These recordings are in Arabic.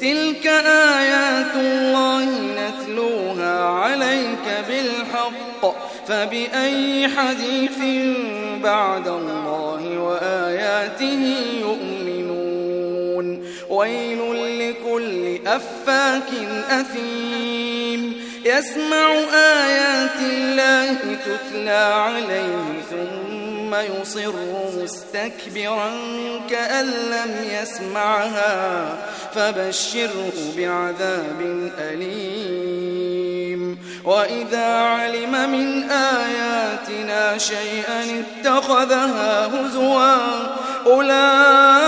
تلك آيات الله نتلوها عليك بالحق. فبأي حديث بعد الله وآياته يؤمنون؟ ويل لكل أفاك أثيم. يسمع آيات الله تتلى عليه ثم ثم يصر مستكبرا كأن لم يسمعها فبشره بعذاب أليم. وإذا علم من آياتنا شيئا اتخذها هزوا أولئك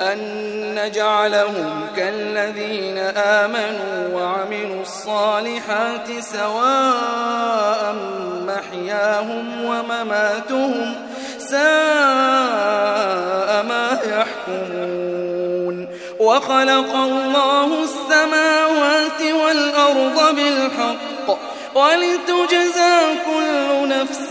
أن نجعلهم كالذين آمنوا وعملوا الصالحات سواء محياهم ومماتهم ساء ما يحكمون. وخلق الله السماوات والأرض بالحق ولتجزى كل نفس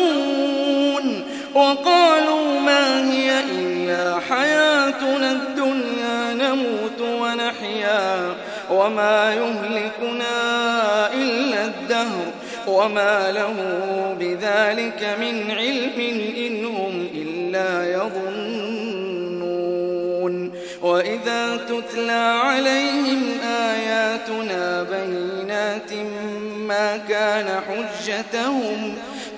وقالوا ما هي إلا حياتنا الدنيا نموت ونحيا. وما يهلكنا إلا الدهر. وما له بذلك من علم إن هم إلا يظنون. وإذا تتلى عليهم آياتنا بينات ما كان حجتهم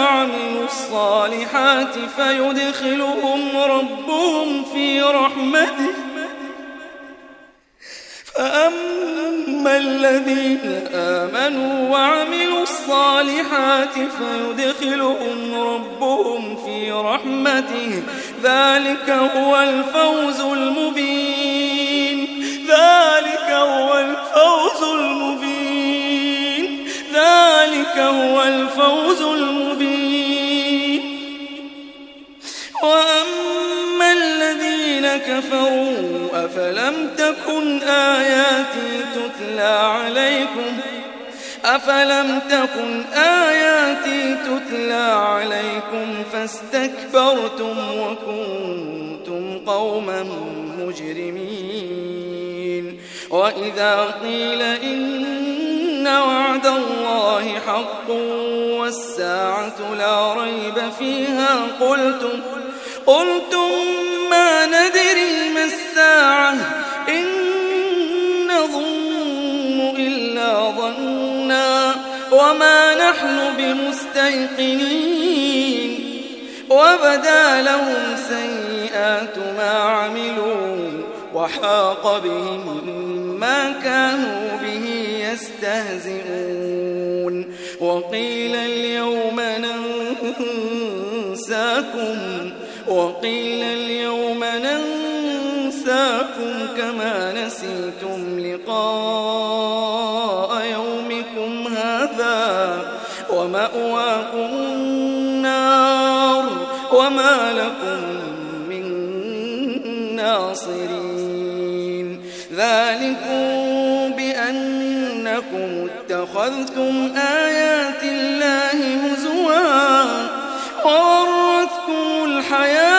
وعملوا الصالحات فيدخلهم ربهم في رحمته. فأما الذين آمنوا وعملوا الصالحات فيدخلهم ربهم في رحمته. ذلك هو الفوز المبين. ذلك هو الفوز هو الفوز المبين. وأما الذين كفروا أفلم تكن آياتي تتلى عليكم؟ أفلم تكن آياتي تتلى عليكم فاستكبرتم وكنتم قوما مجرمين. وإذا قيل إن وعد الله حق والساعة لا ريب فيها قلتم قلتم ما ندري ما الساعة إن نظن إلا ظنا وما نحن بمستيقنين وبدا لهم سيئات ما عملوا وحاق بهم ما كانوا يستهزئون. وقيل اليوم ننساكم وقيل اليوم ننساكم كما نسيتم لقاء يومكم هذا. ومأواكم النار وما لكم من ناصرين. ذلكم اتخذتم آيات الله هزوا وغرتكم الحياة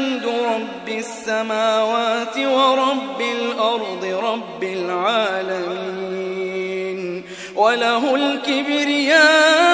الحمد رب السماوات ورب الأرض رب العالمين وله الكبرياء